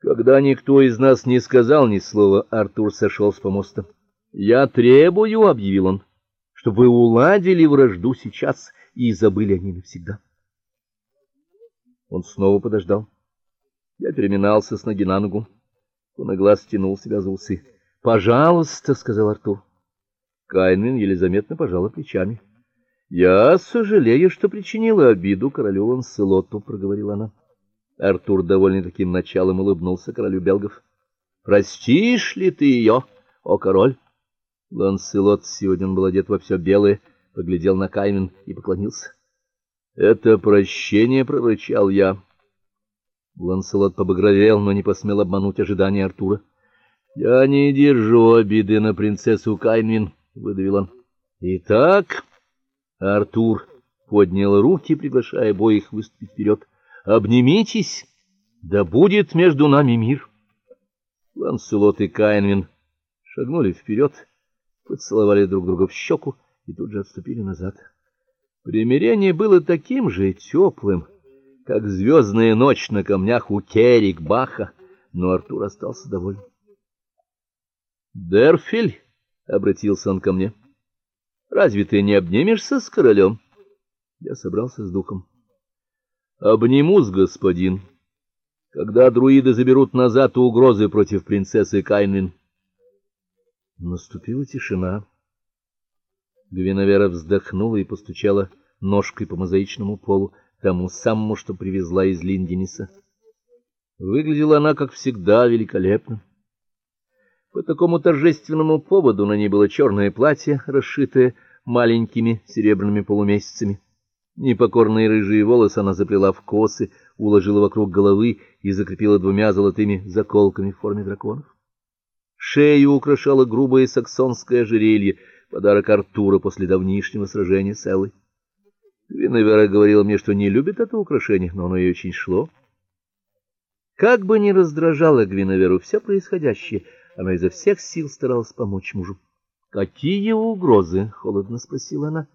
Когда никто из нас не сказал ни слова, Артур сошел с помоста. "Я требую", объявил он, "чтобы вы уладили вражду сейчас и забыли о ней навсегда". Он снова подождал. Я переминался с ноги на ногу. Он глаз тянул себя за усы. "Пожалуйста", сказал Артур. Кайнвин еле заметно пожала плечами. "Я сожалею, что причинила обиду королю Ланселоту", проговорила она. Артур, довольный таким началом, улыбнулся королю белгов. "Простишь ли ты ее, о король?" Ланселот сегодня он был одет во все белое, поглядел на Кайнвин и поклонился. "Это прощение", прорычал я. Ланселот побагровел, но не посмел обмануть ожидания Артура. "Я не держу обиды на принцессу Кайнвин", выдавил он. "Итак, Артур поднял руки, приглашая обоих выступить вперед. "Обнимитесь, да будет между нами мир". Ланселот и Кайнвин шагнули вперед, поцеловали друг друга в щеку и тут же отступили назад. Примирение было таким же теплым, как звездная ночь на камнях у Керрик-Баха, но Артур остался доволен. "Дерфель", обратился он ко мне. "Разве ты не обнимешься с королем?» Я собрался с духом. "Обнимусь, господин. Когда друиды заберут назад угрозы против принцессы Кайнвин". Наступила тишина. Гвиневера вздохнула и постучала ножкой по мозаичному полу тому самому, что привезла из Линдениса. Выглядела она, как всегда, великолепно. По такому торжественному поводу на ней было черное платье, расшитое маленькими серебряными полумесяцами. Непокорные рыжие волосы она заплела в косы, уложила вокруг головы и закрепила двумя золотыми заколками в форме драконов. Шею украшало грубое саксонское ожерелье, подарок Артура после давнишнего сражения с Эллой. Гвиневера говорила мне, что не любит это украшение, но оно ей очень шло. Как бы ни раздражало Гвиневеру все происходящее, она изо всех сил старалась помочь мужу. "Какие угрозы?" холодно спросила она.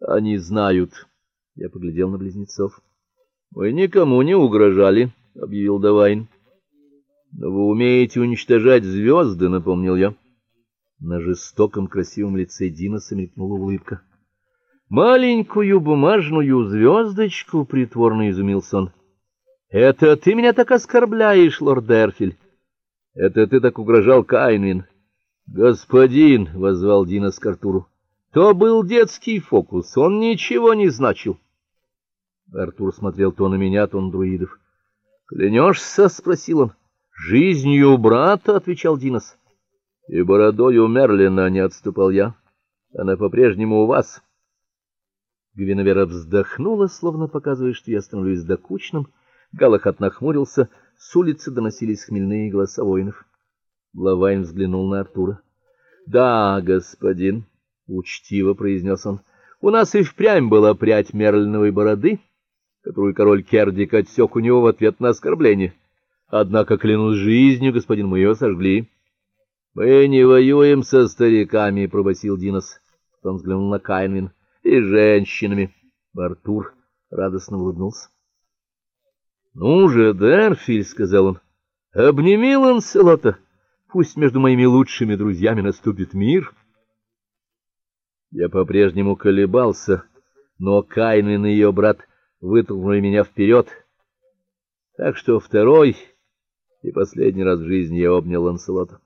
"Они знают". Я поглядел на близнецов. "Мы никому не угрожали", объявил Давайн. "Но вы умеете уничтожать звезды», — напомнил я. На жестоком красивом лице Дина мелькнула улыбка. Маленькую бумажную звездочку, притворно изумился он. Это ты меня так оскорбляешь, лорд Дерфиль. Это ты так угрожал Кайнвин. Господин, возвал Динас к Артуру. То был детский фокус, он ничего не значил. Артур смотрел то на меня, то на друидов. «Клянешься?» — спросил он. Жизнью брата, отвечал Динас. И бородой у Мерлина не отступал я. Она по-прежнему у вас. Гвиневера вздохнула, словно показывая, что я становлюсь докучным. Галахат нахмурился, с улицы доносились хмельные голоса воинов. Лавайн взглянул на Артура. "Да, господин", учтиво произнес он. "У нас и впрямь была прядь мерлиновой бороды, которую король Кердик отсек у него в ответ на оскорбление. Однако клянусь жизнью, господин, мы ее сожгли". "Мы не воюем со стариками", пробасил Динос. Он взглянул на Кайнвин и женщинами. Артур радостно улыбнулся. "Ну же, Дерфиль", сказал он. "Обними Ланселота. Пусть между моими лучшими друзьями наступит мир". Я по-прежнему колебался, но Кайнвин и ее брат вытолкнули меня вперед. Так что второй и последний раз в жизни я обнял Ланселота.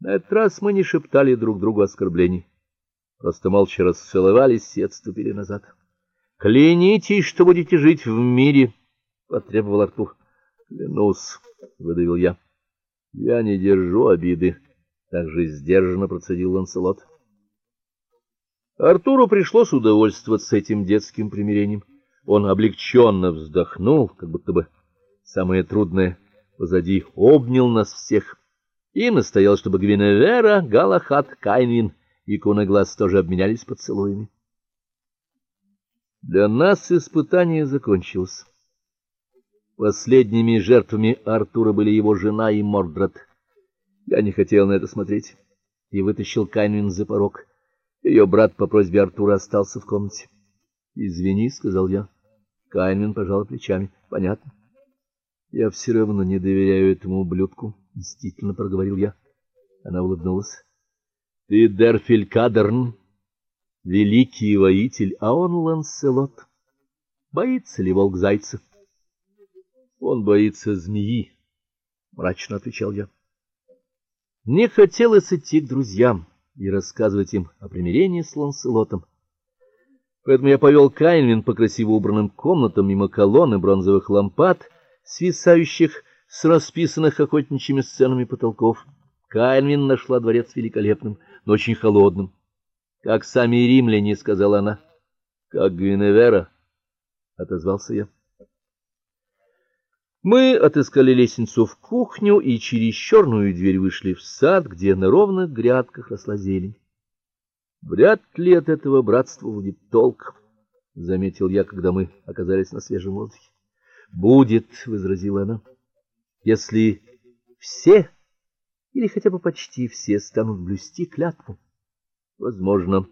На этот раз мы не шептали друг другу оскорблений. Просто молча расцеловались и отступили назад. Клянитесь, что будете жить в мире, потребовал Артур. Клянусь, выдавил я. Я не держу обиды, так же сдержанно процедил Ланселот. Артуру пришлось удовольствоваться этим детским примирением. Он облегченно вздохнул, как будто бы самое трудное позади, обнял нас всех и настоял, чтобы Гвиневера, Галахат, Кайнвин Иконы глаз тоже обменялись поцелуями. Для нас испытание закончилось. Последними жертвами Артура были его жена и Мордред. Я не хотел на это смотреть и вытащил Кайнвин за порог. Ее брат по просьбе Артура остался в комнате. "Извини", сказал я. Кайнвин пожал плечами. "Понятно". Я все равно не доверяю этому ублюдку, мстительно проговорил я. Она улыбнулась. Ты Дерфель Кадерн, великий воитель, а он Ланселот. Боится ли волк зайца? Он боится змеи, мрачно отвечал я. Мне хотелось идти к друзьям и рассказывать им о примирении с Ланселотом. Поэтому я повел Кайнвин по красиво убранным комнатам мимо колонн и бронзовых лампад, свисающих с расписанных охотничьими сценами потолков. Кайнвин нашла дворец великолепным, но очень холодным. Как сами римляне, сказала она. Как Гвиневера, отозвался я. Мы отыскали лестницу в кухню и через черную дверь вышли в сад, где на ровных грядках росла зелень. Вряд ли от этого братства будет толк, заметил я, когда мы оказались на свежем воздухе. Будет, возразила она. Если все или хотя бы почти все станут блюсти клятву. Возможно,